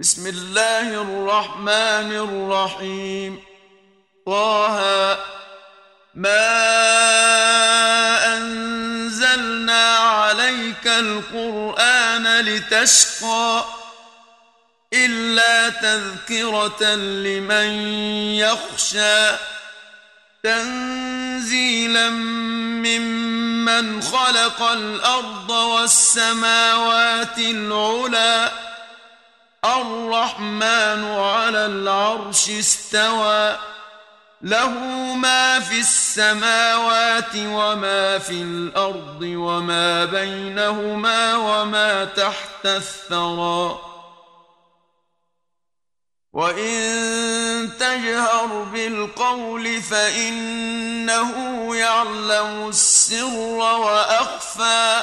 بسم الله الرحمن الرحيم. طه ما أنزلنا عليك القرآن لتشقى إلا تذكرة لمن يخشى تنزيلا ممن خلق الأرض والسماوات العلى. الرحمن على العرش استوى. له ما في السماوات وما في الأرض وما بينهما وما تحت الثرى. وان تجهر بالقول فانه يعلم السر واخفى.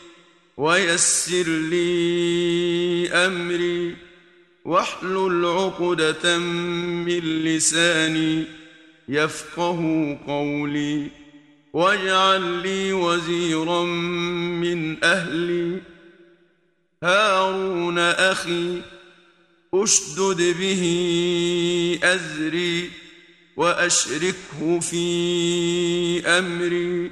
ويسر لي أمري واحلل عقدة من لساني يفقه قولي واجعل لي وزيرا من أهلي. هارون أخي أشدد به أزري وأشركه في أمري.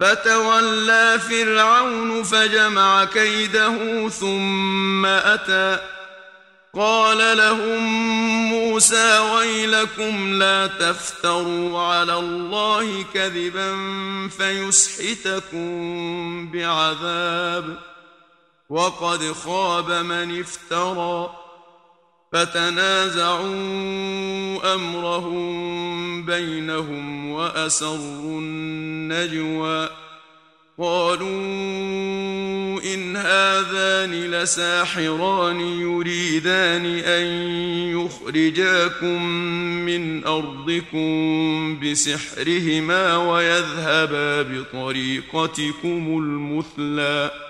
فتولى فرعون فجمع كيده ثم أتى. قال لهم موسى ويلكم لا تفتروا على الله كذبا فيسحتكم بعذاب. وقد خاب من افترى. فتنازعوا أمرهم بينهم وأسروا النجوى. قالوا إن هذان لساحران يريدان أن يخرجاكم من أرضكم بسحرهما ويذهبا بطريقتكم المثلى.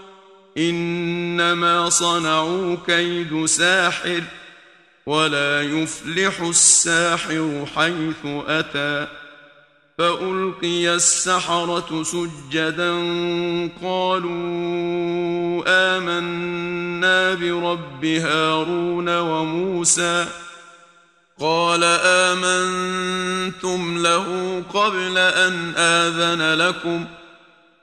إنما صنعوا كيد ساحر ولا يفلح الساحر حيث أتى فألقي السحرة سجدا قالوا آمنا برب هارون وموسى قال آمنتم له قبل أن آذن لكم ۖ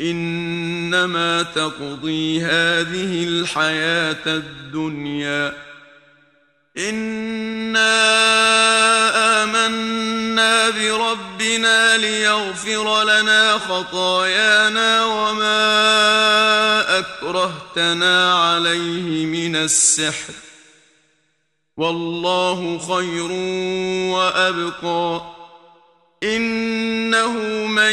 إنما تقضي هذه الحياة الدنيا. إنا آمنا بربنا ليغفر لنا خطايانا وما أكرهتنا عليه من السحر. والله خير وأبقى. إنه من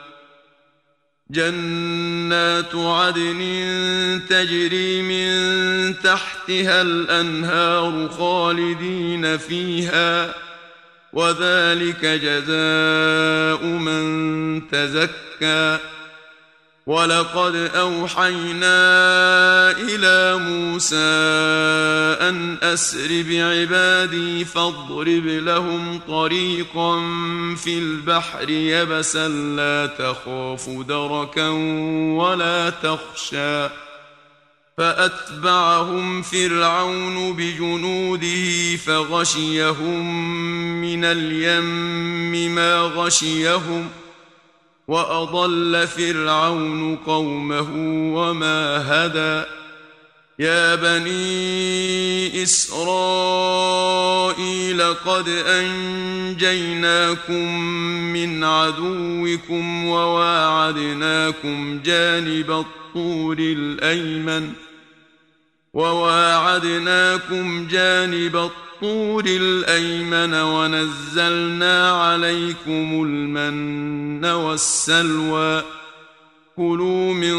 جنات عدن تجري من تحتها الأنهار خالدين فيها وذلك جزاء من تزكى. ولقد اوحينا إلى موسى ان اسر بعبادي فاضرب لهم طريقا في البحر يبسا لا تخاف دركا ولا تخشى فاتبعهم فرعون بجنوده فغشيهم من اليم ما غشيهم ۖ وأضل فرعون قومه وما هدى. يا بني إسرائيل قد أنجيناكم من عدوكم وواعدناكم جانب الطور الأيمن. وواعدناكم جانب الطور الأيمن ونزلنا عليكم المن والسلوى. كلوا من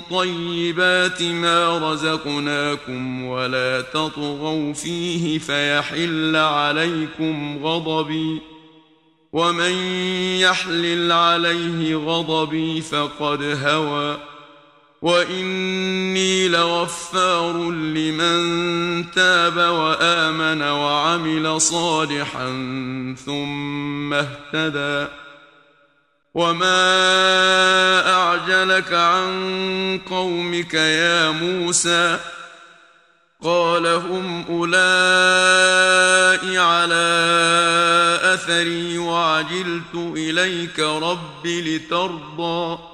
طيبات ما رزقناكم ولا تطغوا فيه فيحل عليكم غضبي. ومن يحلل عليه غضبي فقد هوى. واني لغفار لمن تاب وامن وعمل صالحا ثم اهتدى وما اعجلك عن قومك يا موسى قال هم اولئك على اثري وعجلت اليك رب لترضى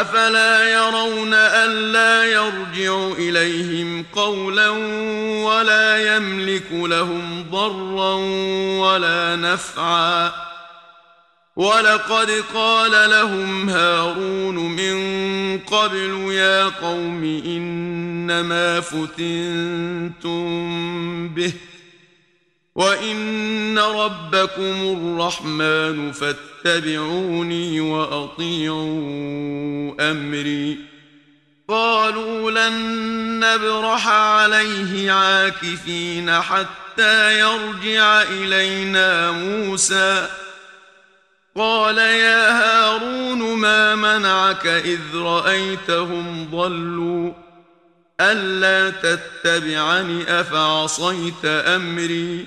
أفلا يرون ألا يرجع إليهم قولا ولا يملك لهم ضرا ولا نفعا. ولقد قال لهم هارون من قبل يا قوم إنما فتنتم به وإن ربكم الرحمن فاتبعوني وأطيعوا أمري. قالوا لن نبرح عليه عاكفين حتى يرجع إلينا موسى. قال يا هارون ما منعك إذ رأيتهم ضلوا؟ ألا تتبعني أفعصيت أمري؟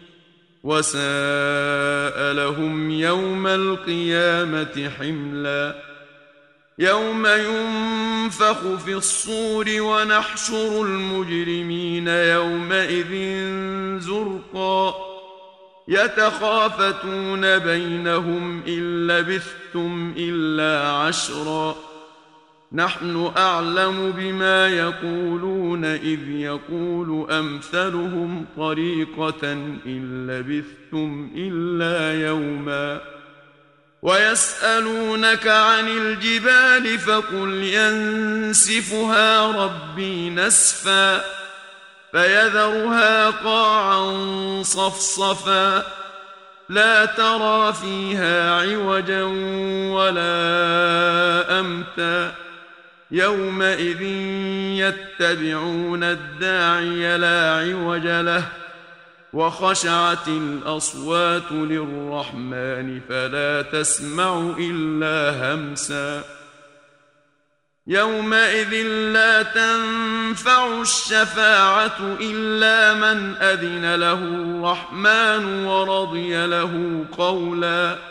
وساء لهم يوم القيامة حملا يوم ينفخ في الصور ونحشر المجرمين يومئذ زرقا يتخافتون بينهم إن لبثتم إلا عشرا نحن أعلم بما يقولون إذ يقول أمثلهم طريقة إن لبثتم إلا يوما ويسألونك عن الجبال فقل ينسفها ربي نسفا فيذرها قاعا صفصفا لا ترى فيها عوجا ولا أمتا يومئذ يتبعون الداعي لا عوج له وخشعت الأصوات للرحمن فلا تسمع إلا همسا. يومئذ لا تنفع الشفاعة إلا من أذن له الرحمن ورضي له قولا.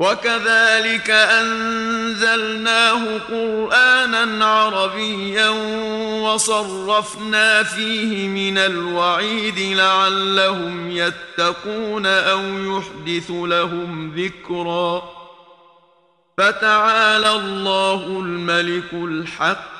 وكذلك أنزلناه قرآنا عربيا وصرفنا فيه من الوعيد لعلهم يتقون أو يحدث لهم ذكرا فتعالى الله الملك الحق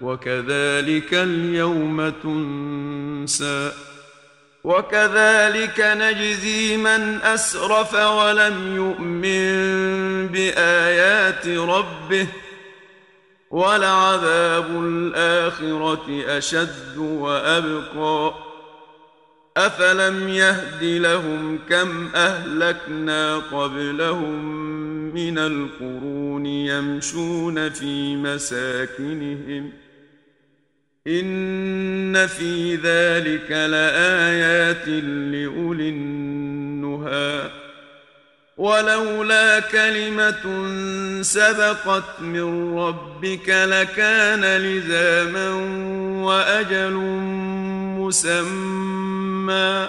وكذلك اليوم تنسى وكذلك نجزي من أسرف ولم يؤمن بآيات ربه ولعذاب الآخرة أشد وأبقى أفلم يهد لهم كم أهلكنا قبلهم من القرون يمشون في مساكنهم إن في ذلك لآيات لأولي النهى. ولولا كلمة سبقت من ربك لكان لزاما وأجل مسمى.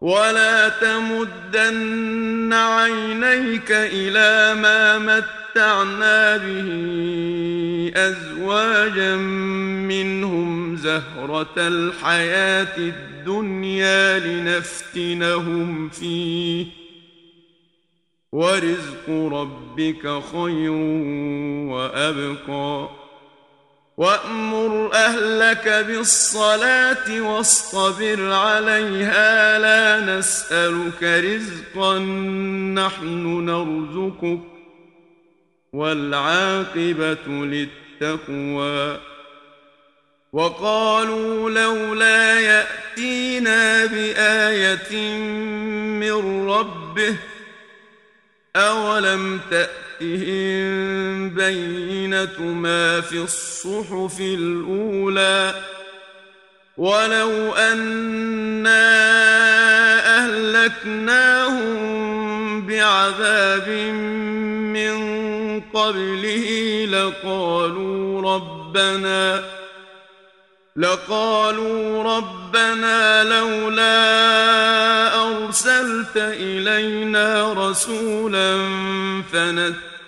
ولا تمدن عينيك إلى ما مت متعنا به ازواجا منهم زهره الحياة الدنيا لنفتنهم فيه ورزق ربك خير وابقى وامر اهلك بالصلاه واصطبر عليها لا نسالك رزقا نحن نرزقك والعاقبة للتقوى وقالوا لولا يأتينا بآية من ربه أولم تأتهم بينة ما في الصحف الأولى ولو أنا أهلكناهم بعذاب من قبله لقالوا ربنا لقالوا ربنا لولا أرسلت إلينا رسولا فنتبع